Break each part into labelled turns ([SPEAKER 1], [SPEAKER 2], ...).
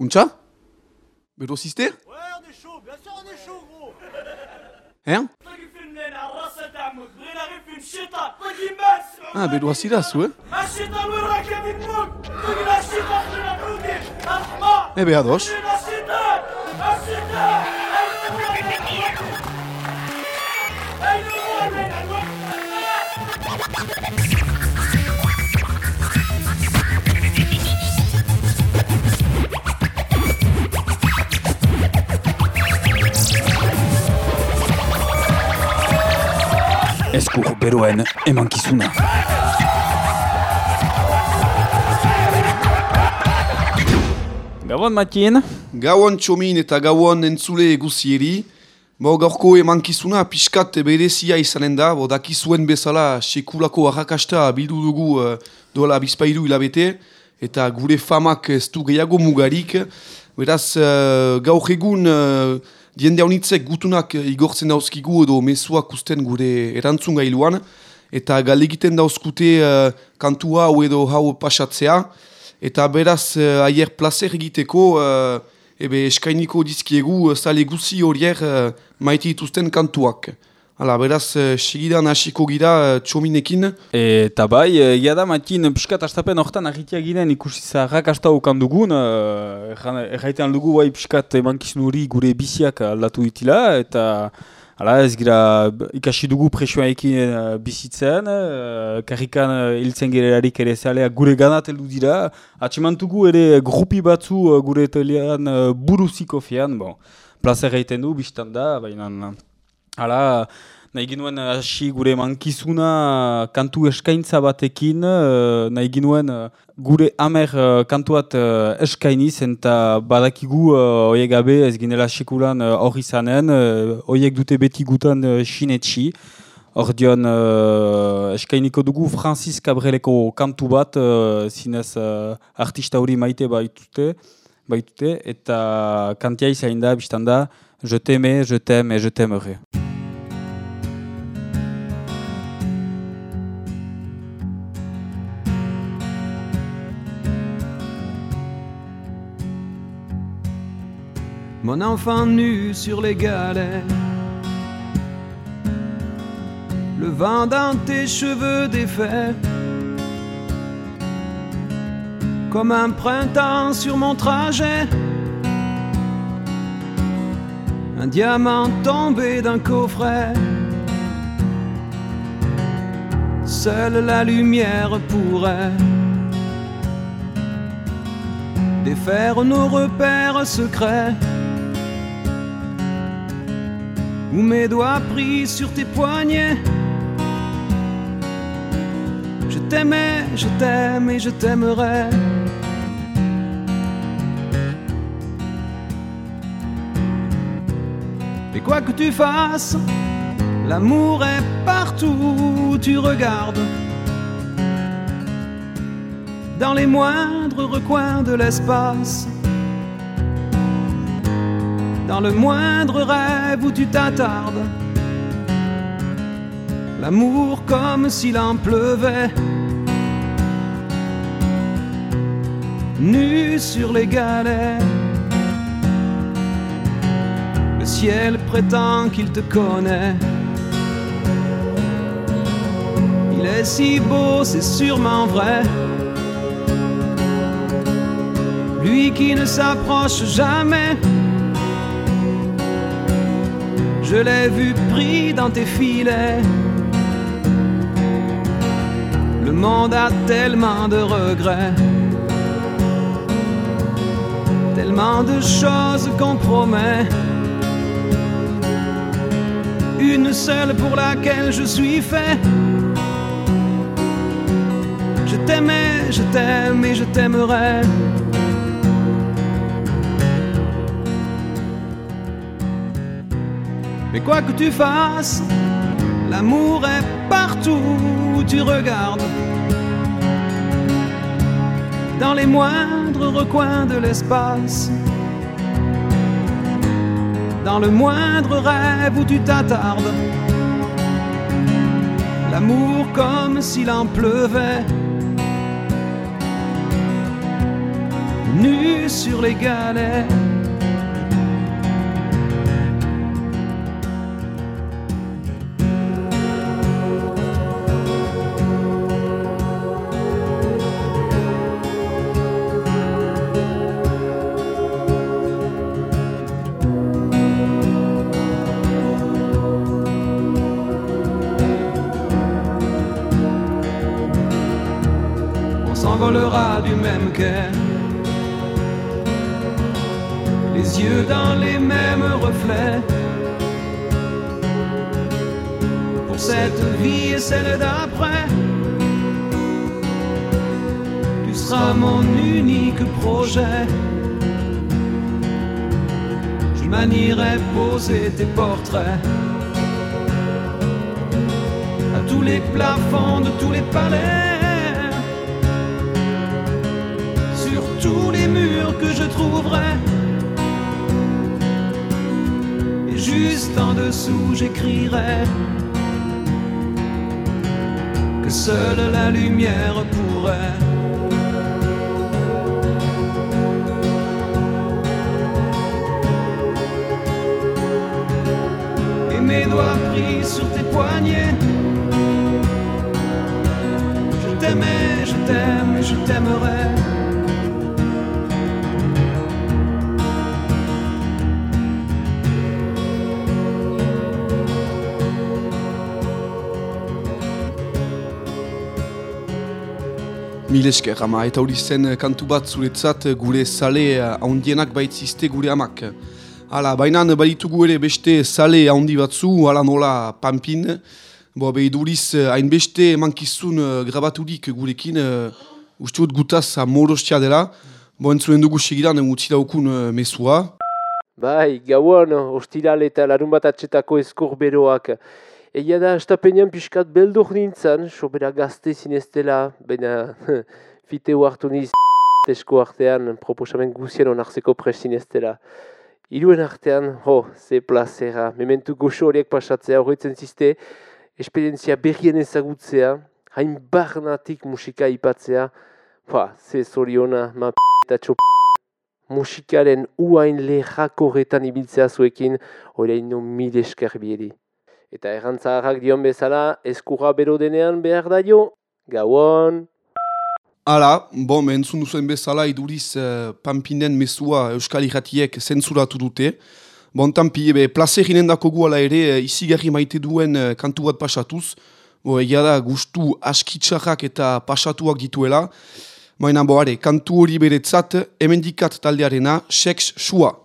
[SPEAKER 1] Uncha Mais d'où
[SPEAKER 2] Ouais, on est chaud, bien sûr, on est chaud, gros.
[SPEAKER 1] Hein? Ah, mais d'où ouais Eh
[SPEAKER 2] bien, adoche.
[SPEAKER 3] Eskur beroen emankizuna. Gabon, Matien.
[SPEAKER 1] Gauan txomin eta gauan entzule eguzieri Bo gaurko emankizuna pixkat berezia izanen da Bo dakizuen bezala sekulako arrakasta bildu dugu uh, dola bizpairu hilabete Eta gure famak ez du gehiago mugarik Beraz uh, gaur egun uh, diende haunitzek gutunak igortzen dauzkigu edo mezuak usten gure erantzun gailuan Eta galegiten dauzkute uh, kantua hau edo hau pasatzea Eta beraz, uh, aier placer egiteko, uh, ebe eskainiko dizkiegu uh, zale guzi horier uh, maite dituzten kantuak. Hala, beraz, uh, segidan hasiko gira uh, txominekin.
[SPEAKER 3] Eta bai, ia da, Matien, piskat astapen hortan agitia ginen ikusi zaharrak asta ukan dugun. Uh, erraitean dugu bai piskat emankizun hori gure biziak aldatu ditila. Eta Hala, ez gira ikasi dugu presioaekin uh, bizitzen, uh, karrikan uh, hiltzen gererarik ere zalea gure ganat heldu dira. Atsemantugu ere grupi batzu uh, gure telean uh, buruziko fian, bon, placer egiten du, biztan da, baina... Hala, nahi ginuen hasi gure mankizuna kantu eskaintza batekin, uh, nahi ginuen gure amer kantuat eskainiz, eta badakigu oiek gabe ez ginela sekulan hori izanen, uh, oiek dute beti gutan sinetxi. Hor dion, uh, eskainiko dugu Francis Cabreleko kantu bat, uh, zinez uh, artista hori maite baitute, baitute eta kantia izain da, biztan da, je t'aime, je t'aime et je t'aimerai.
[SPEAKER 4] Mon enfant nu sur les galets. Le vent dans tes cheveux défaits. Comme un printemps sur mon trajet. Un diamant tombé d'un coffret. Seule la lumière pourrait défaire nos repères secrets. Ou mes doigts pris sur tes poignets. Je t'aimais, je t'aime et je t'aimerai. Et quoi que tu fasses, l'amour est partout où tu regardes. Dans les moindres recoins de l'espace dans le moindre rêve où tu t'attardes. L'amour comme s'il en pleuvait. Nu sur les galets. Le ciel prétend qu'il te connaît. Il est si beau, c'est sûrement vrai. Lui qui ne s'approche jamais. Je l'ai vu pris dans tes filets. Le monde a tellement de regrets, tellement de choses qu'on promet. Une seule pour laquelle je suis fait. Je t'aimais, je t'aime et je t'aimerai. Mais quoi que tu fasses, l'amour est partout où tu regardes. Dans les moindres recoins de l'espace. Dans le moindre rêve où tu t'attardes. L'amour comme s'il en pleuvait. nu sur les galets. À tous les plafonds de tous les palais. Sur tous les murs que je trouverai. Et juste en dessous, j'écrirai que seule la lumière pourrait. Mes doigts pris sur tes poignets. Je t'aimais, je t'aime et je t'aimerai.
[SPEAKER 1] Mil esker, ama, eta hori zen kantu bat zuretzat gure sale eh, haundienak baitzizte gure amak. Hala, baina baditugu ere beste sale haundi batzu, hala nola pampin. Bo, behiduriz, hainbeste mankizun uh, grabaturik gurekin, uh, uste dut gutaz amorostia dela. Bo, entzunen dugu segidan, utzi daukun uh, mesua.
[SPEAKER 5] Bai, gauan, ostiral eta larun bat atxetako eskur beroak. Egia da, estapenean pixkat beldur nintzen, sobera gazte zineztela, baina fiteu hartu niz esko artean proposamen guzien onartzeko pres zineztela. Iruen artean, ho, ze plazera, mementu goxo horiek pasatzea horretzen ziste, esperientzia berrien ezagutzea, hain barnatik musika ipatzea, ba, ze zoriona, ma p*** eta txop musikaren uain lehako horretan ibiltzea zuekin, horrein no mil esker bieri. Eta errantzaharrak dion bezala, eskurra bero denean behar da jo, gauan.
[SPEAKER 1] Hala, bon, entzun duzuen bezala iduriz uh, Pampinen mesua Euskal Iratiek zentzuratu dute. Bon, tampi, ebe, placer inendako guala ere uh, izigarri maite duen uh, kantu bat pasatuz. Bo, egia da, gustu askitxarrak eta pasatuak dituela. Baina, bo, are, kantu hori beretzat, emendikat taldearena, seks sua.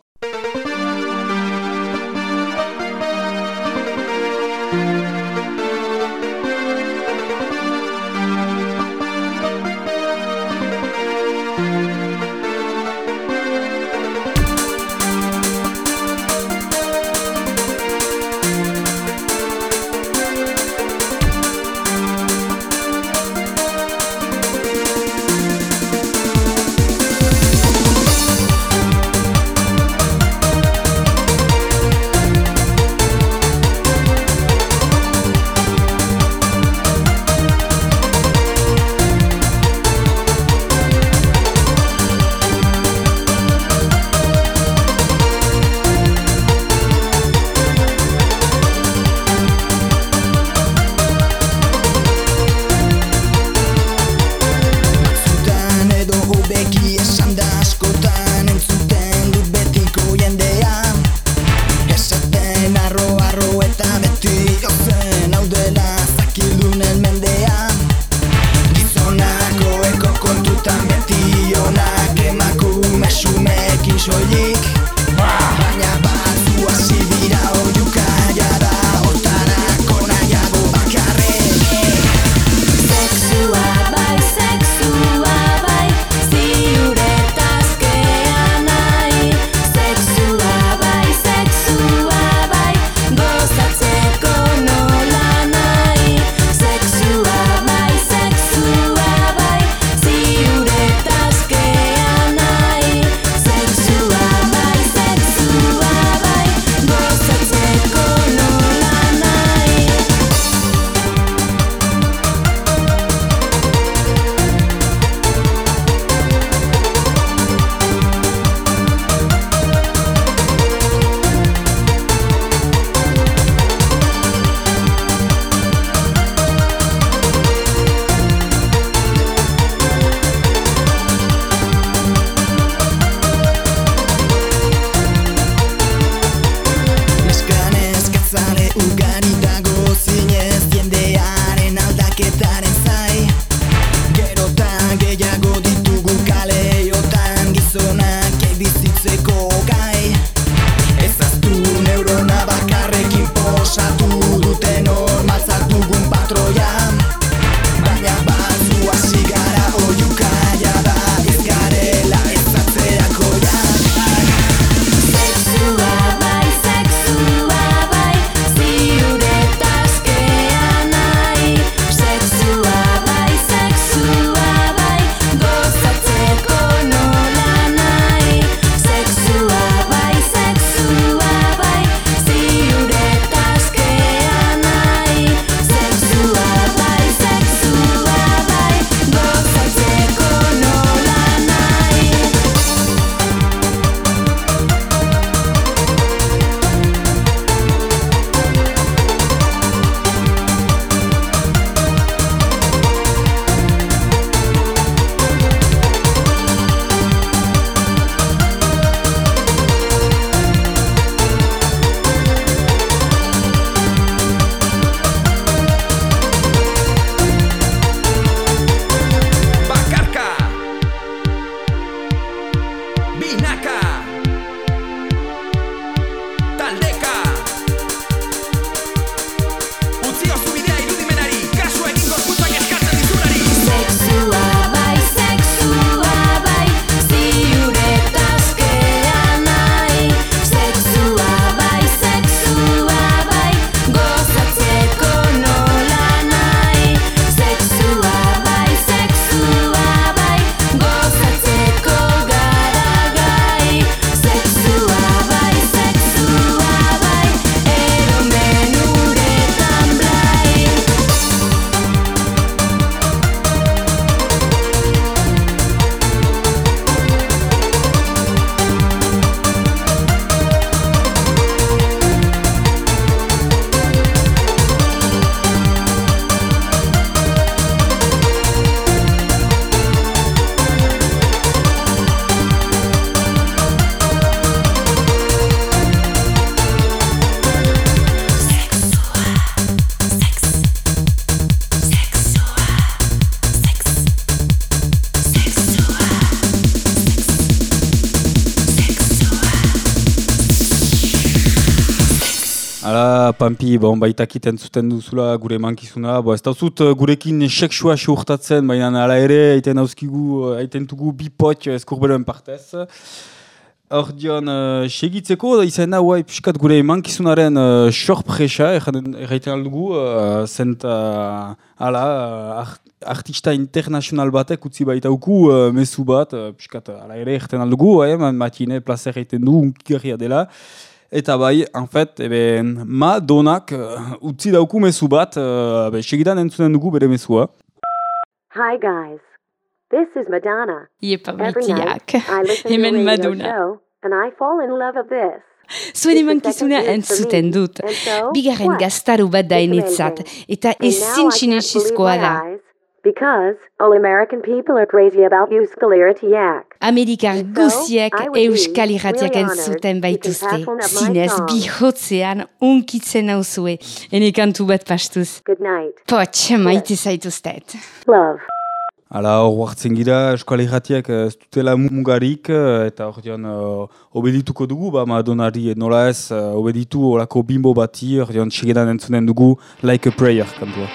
[SPEAKER 3] Pampi, bon, baitakiten zuten duzula gure mankizuna. Bo, ez da zut uh, gurekin seksua seurtatzen, baina hala ere, aiten dauzkigu, uh, aiten dugu bipot eskurberoen partez. Hor dion, uh, segitzeko, izan da, guai, piskat gure mankizunaren uh, sorpresa, erraiten aldugu, uh, zent, uh, hala, uh, art, artista internazional batek utzi baitauku uh, mesu bat, uh, piskat, hala ere, erraiten aldugu, eh, matine, placer egiten du, unkigarria dela. Eta bai, en fait, ebe, Madonak uh, utzi dauku mezu bat, uh, be, segidan entzunen dugu bere mezua.
[SPEAKER 6] Hi guys, this is Madonna.
[SPEAKER 7] Iepa
[SPEAKER 6] Every night
[SPEAKER 7] maitiak.
[SPEAKER 6] I listen to a
[SPEAKER 7] Hemen Madonna.
[SPEAKER 6] show and I fall in love with this.
[SPEAKER 7] Zuen emankizuna
[SPEAKER 6] for
[SPEAKER 7] entzuten dut.
[SPEAKER 6] So,
[SPEAKER 7] Bigarren gaztaru bat da
[SPEAKER 6] amazing.
[SPEAKER 7] Eta ezin sinesizkoa
[SPEAKER 6] my
[SPEAKER 7] da.
[SPEAKER 6] Because all American people are crazy about Euskal Herriak.
[SPEAKER 7] Amerikar
[SPEAKER 6] so,
[SPEAKER 7] guziek euskal irratiak
[SPEAKER 6] really
[SPEAKER 7] entzuten
[SPEAKER 6] you
[SPEAKER 7] baituzte. Zinez bihotzean unkitzen nauzue. Ene kantu bat pastuz.
[SPEAKER 6] Good night.
[SPEAKER 7] Potx, maite zaituztet.
[SPEAKER 6] Love.
[SPEAKER 3] Hala, hor hartzen gira, eskual irratiak eh, ez dutela mugarik, eh, eta hor dion, uh, obedituko dugu, ba, Madonari nola ez, uh, obeditu olako bimbo bati, hor dion, segidan entzunen dugu, like a prayer, kantua.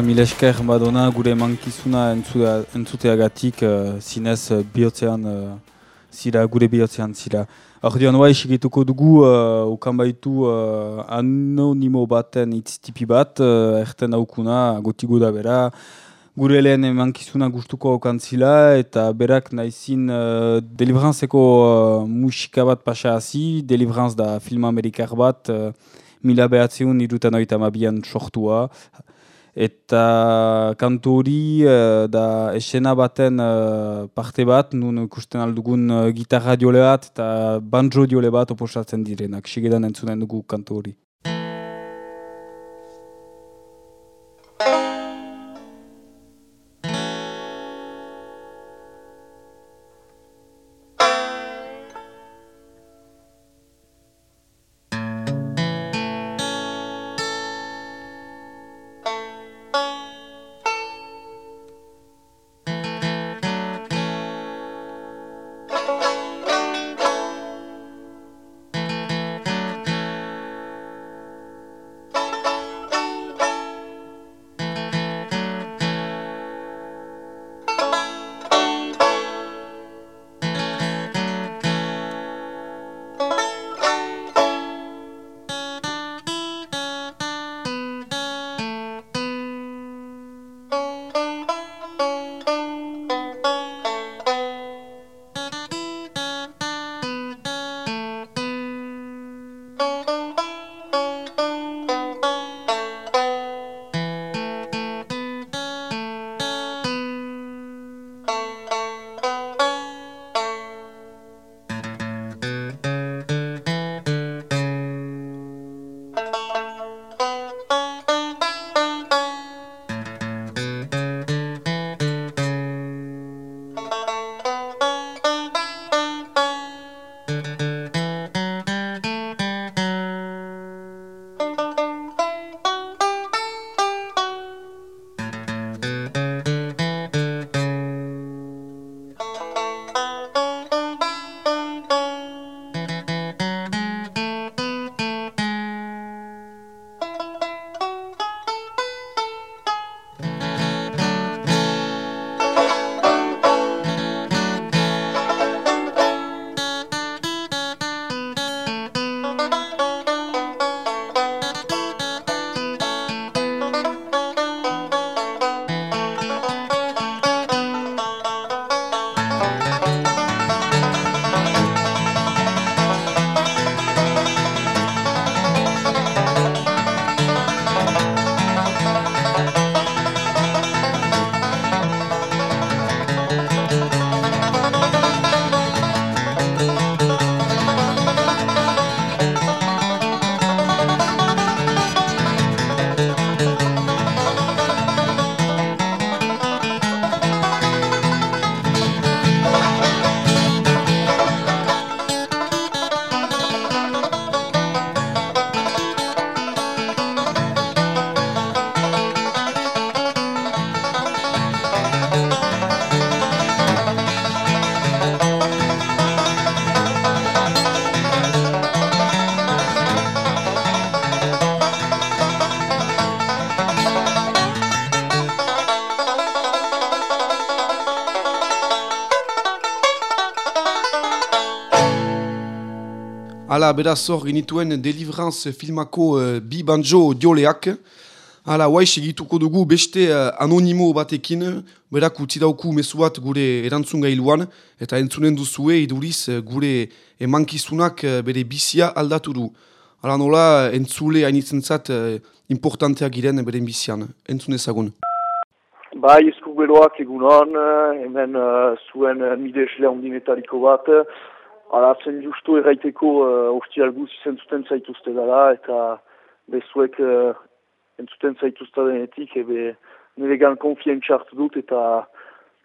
[SPEAKER 3] Mila esker badona gure mankizuna entzutea- entzuteagatik uh, zinez uh, bihotzean uh, zira, gure bihotzean zira. Ordean bai, segituko dugu, uh, ukan baitu uh, anonimo baten itztipi bat, uh, erten daukuna, gotigu da bera, gure lehen emankizuna gustuko okantzila, eta berak naizin uh, delibranzeko uh, musika bat pasa hazi, delibranz da film amerikar bat, uh, mila behatzeun irutan oita mabian sortua, eta kantu hori eh, da esena baten eh, parte bat, nun ikusten aldugun uh, gitarra diole bat eta banjo diole bat oposatzen direnak. Segedan entzunen dugu kantu hori.
[SPEAKER 1] Hala, beraz hor genituen Deliverance filmako uh, bi banjo dioleak. Hala, guai segituko dugu beste uh, anonimo batekin, berak utzi dauku mezu bat gure erantzun gailuan, eta entzunen duzue iduriz uh, gure emankizunak uh, bere bizia aldatu du. Hala nola, entzule hainitzen zat uh, importanteak giren bere bizian. Entzun ezagun.
[SPEAKER 8] Bai, eskuberoak egunon, eh, hemen uh, zuen uh, midesle ondinetariko bat. Hala, zen justu erraiteko uh, ostial guz izen zuten zaituzte dela, eta bezuek uh, entzuten zaituzte denetik, ebe niregan konfientza hartu dut, eta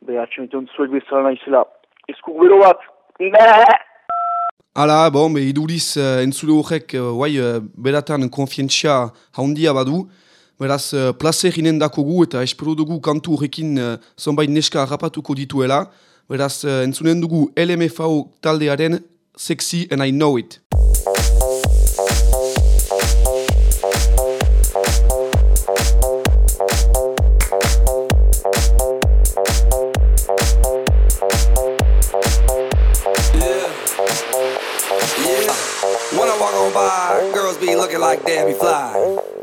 [SPEAKER 8] be atxemiton zuek bezala naizela. Eskubero bat! Neee!
[SPEAKER 1] Hala, bon, be, iduriz uh, entzule horrek uh, guai, uh, beratan konfientzia haundia badu, beraz uh, placer inen dakogu eta espero dugu kantu horrekin uh, zonbait neska harrapatuko dituela, Beraz, uh, entzunen dugu LMFU taldearen Sexy and I Know It.
[SPEAKER 9] Yeah. Yeah. When I walk on by, girls be looking like damn fly.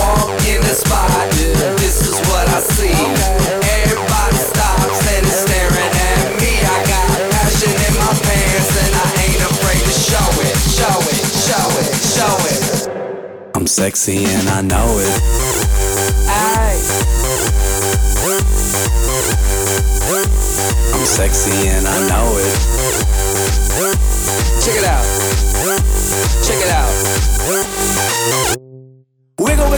[SPEAKER 9] walk in the spot. This is what I see. Everybody stops and is staring at me. I got passion in my pants and I ain't afraid to show it, show it, show it, show it. I'm sexy and I know it. Aye. I'm sexy and I know it. Check it out. Check it out.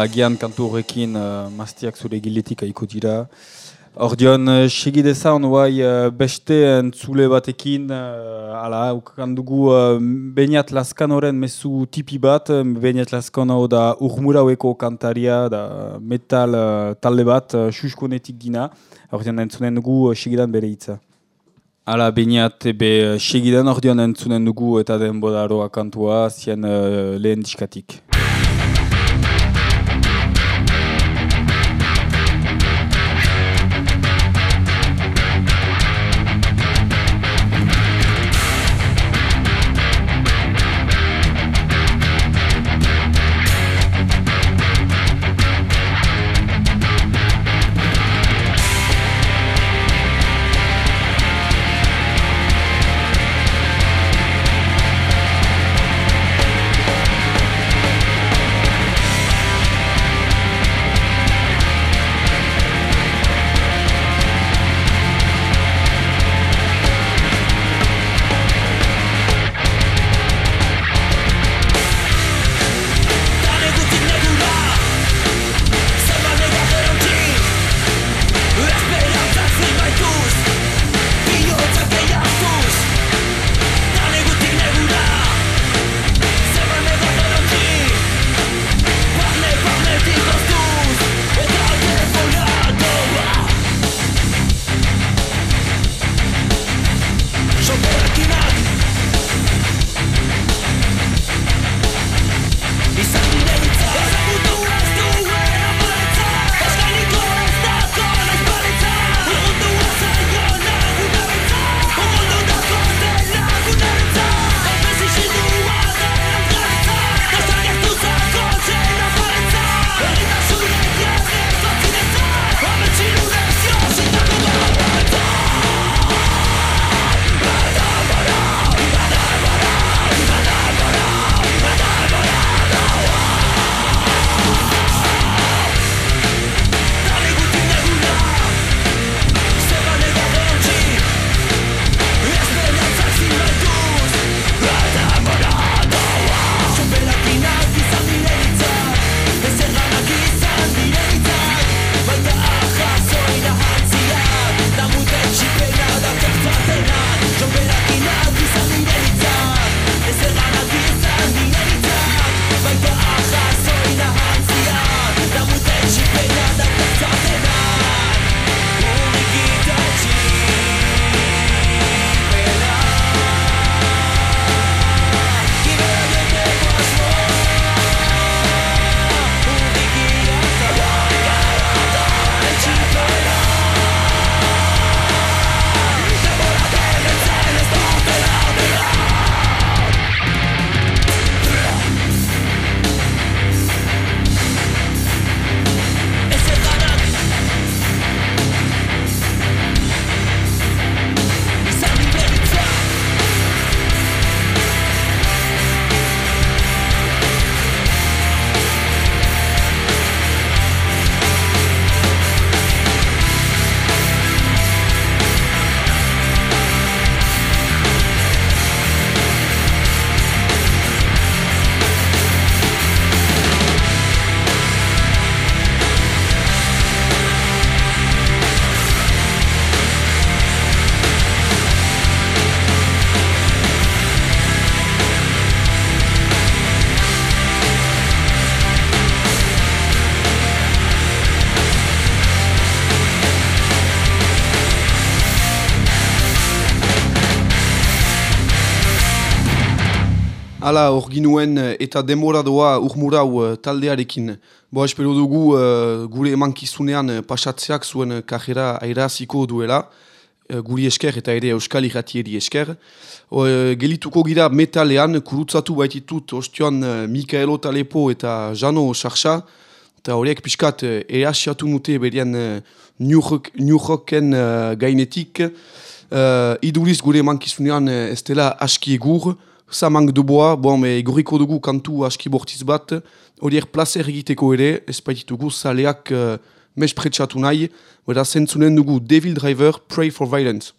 [SPEAKER 3] agian kantu horrekin uh, maztiak zure giletik aiko dira. Ordion, uh, segidezan, guai, uh, beste entzule batekin, uh, ala, ukan dugu uh, Beñat Laskanoren mezu tipi bat, Beñat Laskano da urmuraueko kantaria, da metal uh, talde bat, uh, xuskonetik dina. Ordion, entzunen dugu uh, segidan bere hitza. Ala, Beñat, ebe segidan ordion entzunen dugu eta denbodaroa kantua, zien uh, lehen diskatik.
[SPEAKER 1] Hala, hor ginuen eh, eta demora doa urmurau eh, taldearekin. Bo, espero dugu eh, gure emankizunean pasatzeak zuen kajera airaziko duela, eh, guri esker eta ere euskal irratieri esker. Eh, gelituko gira metalean, kurutzatu baititut ostioan eh, Mikaelo Talepo eta Jano Sarsa, eta horiek pixkat eh, easiatu nute berian eh, New Rock- New Rocken eh, gainetik. Uh, iduriz gure mankizunean eh, ez dela aski egur, samang duboa, bon, me igoriko dugu kantu aski bortiz bat, horiek placer egiteko ere, ez baititugu zaleak uh, mespretsatu nahi, bera zentzunen dugu Devil Driver, Pray for Violence.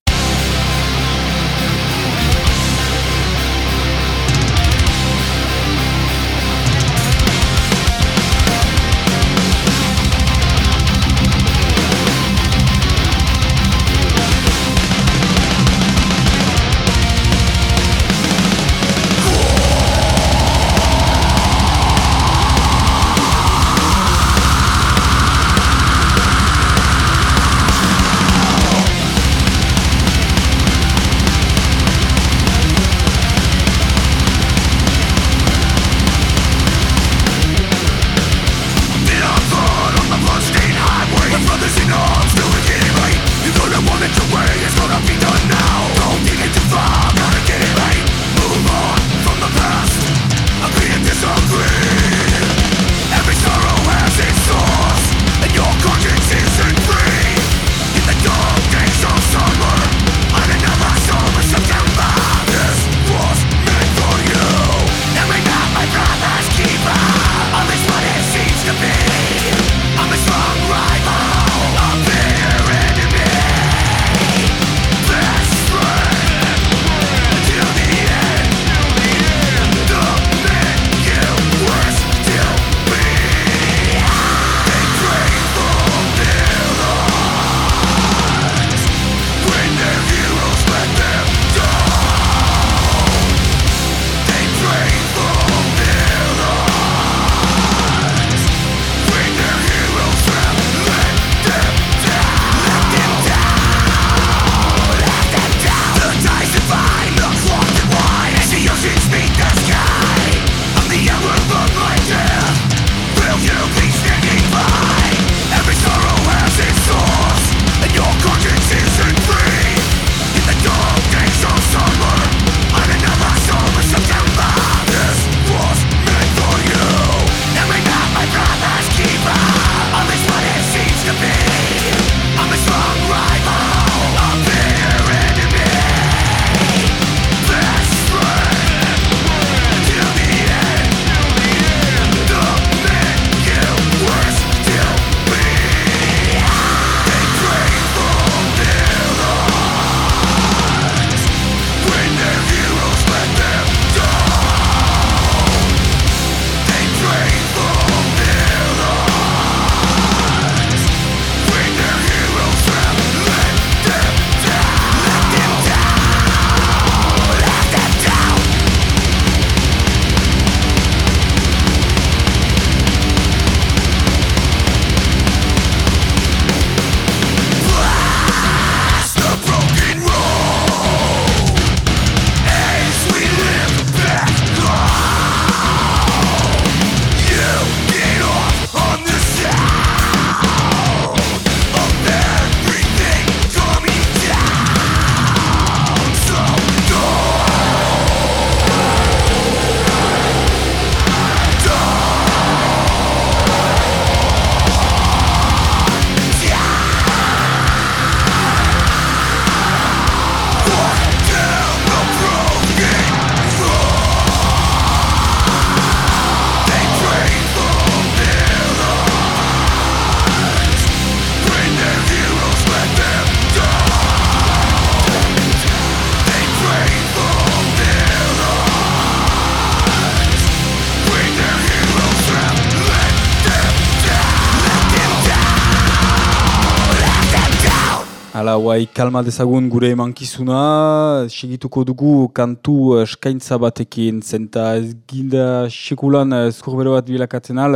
[SPEAKER 3] Hala, guai, kalma dezagun gure emankizuna, segituko dugu kantu eh, eskaintza batekin, zenta ez ginda sekulan eh, eskurbero bat bilakatzen al,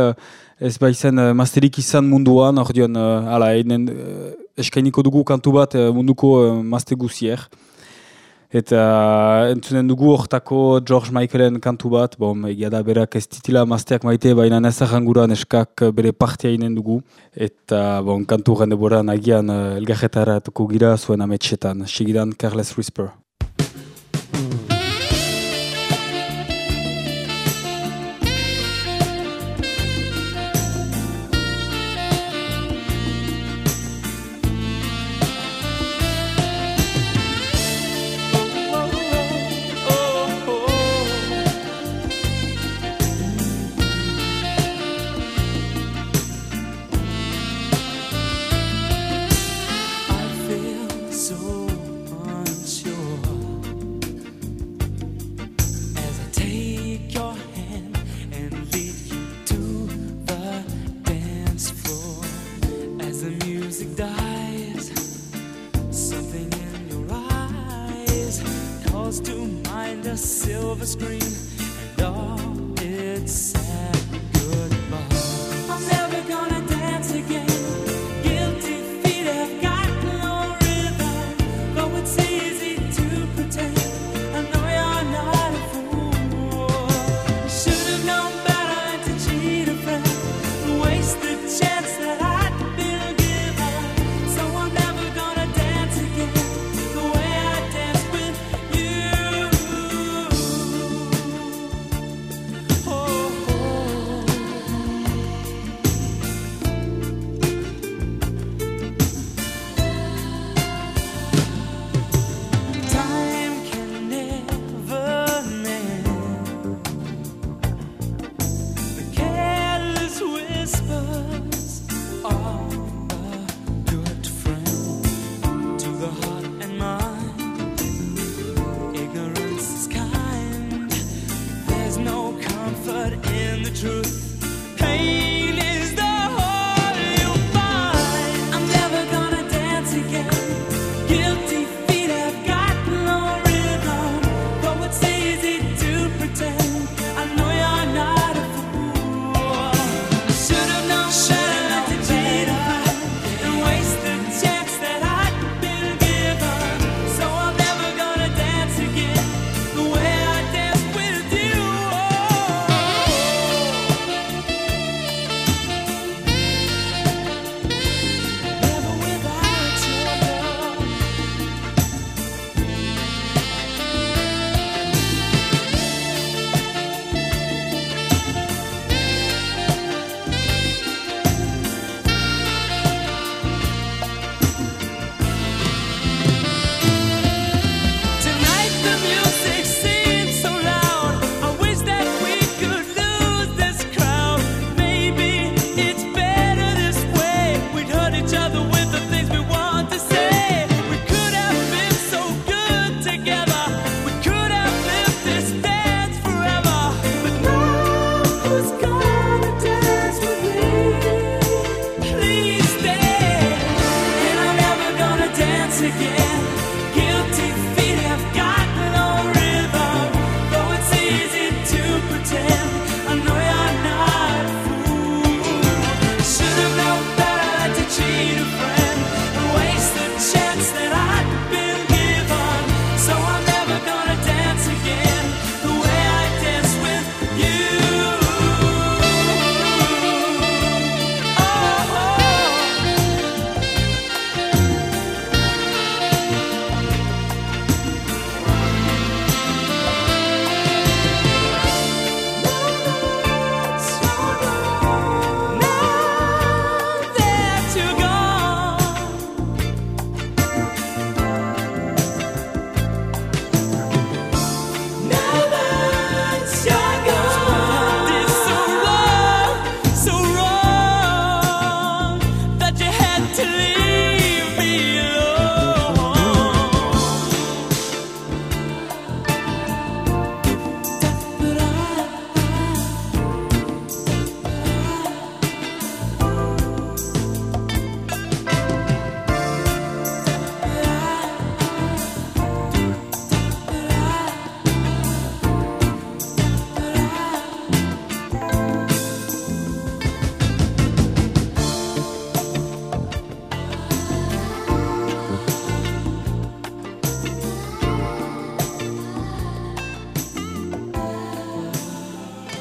[SPEAKER 3] ez baizen eh, masterik izan munduan, ordean, eh, hala, eh, eskainiko dugu kantu bat eh, munduko eh, maste guzier. Eta entzunen dugu hortako George Michaelen kantu bat, bom, egia da berak ez titila mazteak maite, baina nezahan guran eskak bere partia inen dugu. Eta bon, kantu rendeboran agian elgarretara eh, gira zuen ametxetan, sigidan Carles Whisper.
[SPEAKER 10] Mm.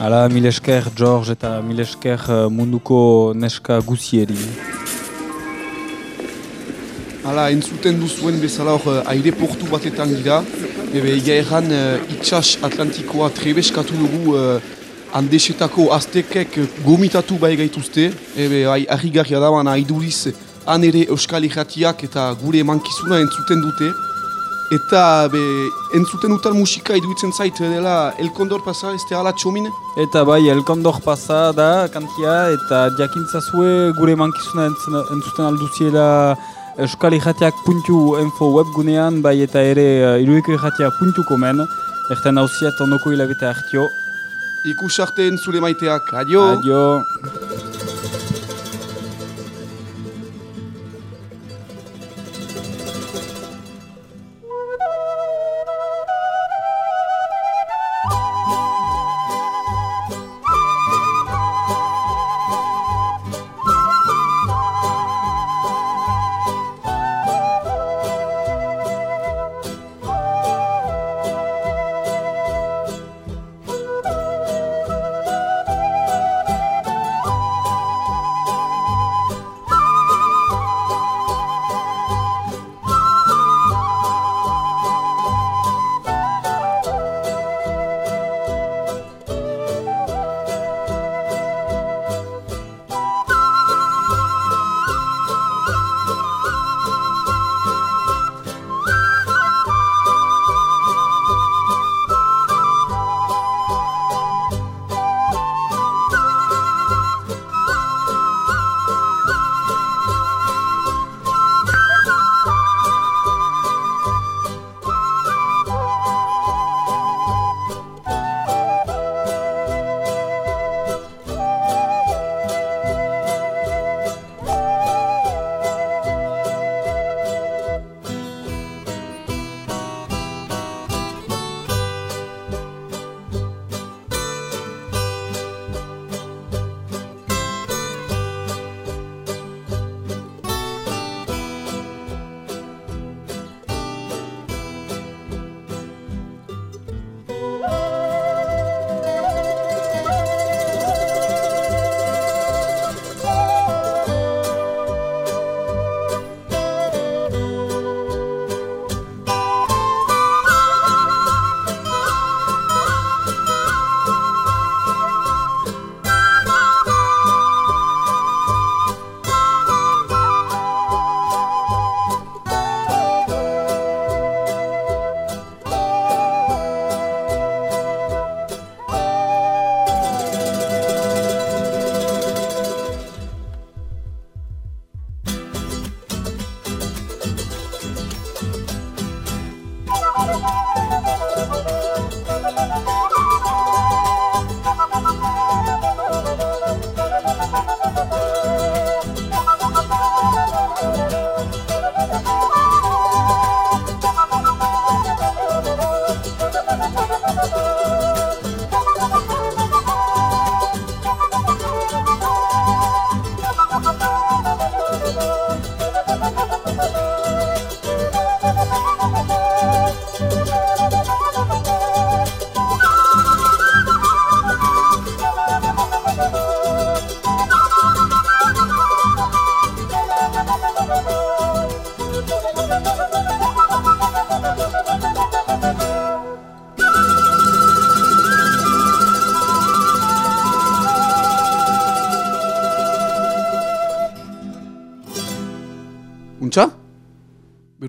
[SPEAKER 3] Hala, mil esker George eta mil esker eh, munduko neska guzieri.
[SPEAKER 1] Hala, entzuten duzuen bezala hor uh, aireportu batetan gira. Ebe, egia erran uh, itxas Atlantikoa trebeskatu dugu uh, handesetako aztekek gomitatu bai gaituzte. Ebe, ai, argigarria da, baina aiduriz han ere Euskal Irratiak eta gure emankizuna entzuten dute. Eta be, entzuten utan musika iduitzen zait dela El Condor pasa, ez ala txomin?
[SPEAKER 3] Eta bai, elkondor pasa da kantia eta jakintzazue gure mankizuna entzuten alduziela Euskal Irratiak puntu info webgunean, bai eta ere uh, iruiko irratia puntu komen, erten hausiat ondoko hilabete hartio.
[SPEAKER 1] Ikus arte entzule maiteak, adio!
[SPEAKER 3] Adio!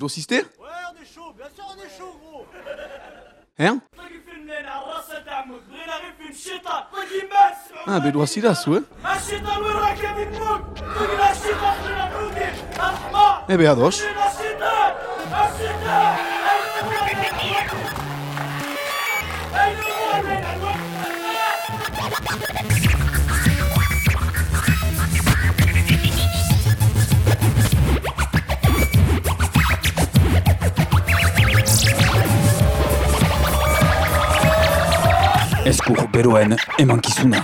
[SPEAKER 1] Bedo ziste?
[SPEAKER 2] Ouais, on est chaud, bien sûr on est chaud, gros
[SPEAKER 1] Hein?
[SPEAKER 2] طقي في الليل على راسه دعمك غير في الشيطان طقي مس
[SPEAKER 1] Ah, bedo azira zu, eh?
[SPEAKER 2] الشيطان وين راكب يموت طقنا الشيطان من العودي الحمار
[SPEAKER 1] Ebe ados.
[SPEAKER 3] Eskur beroen emankizuna.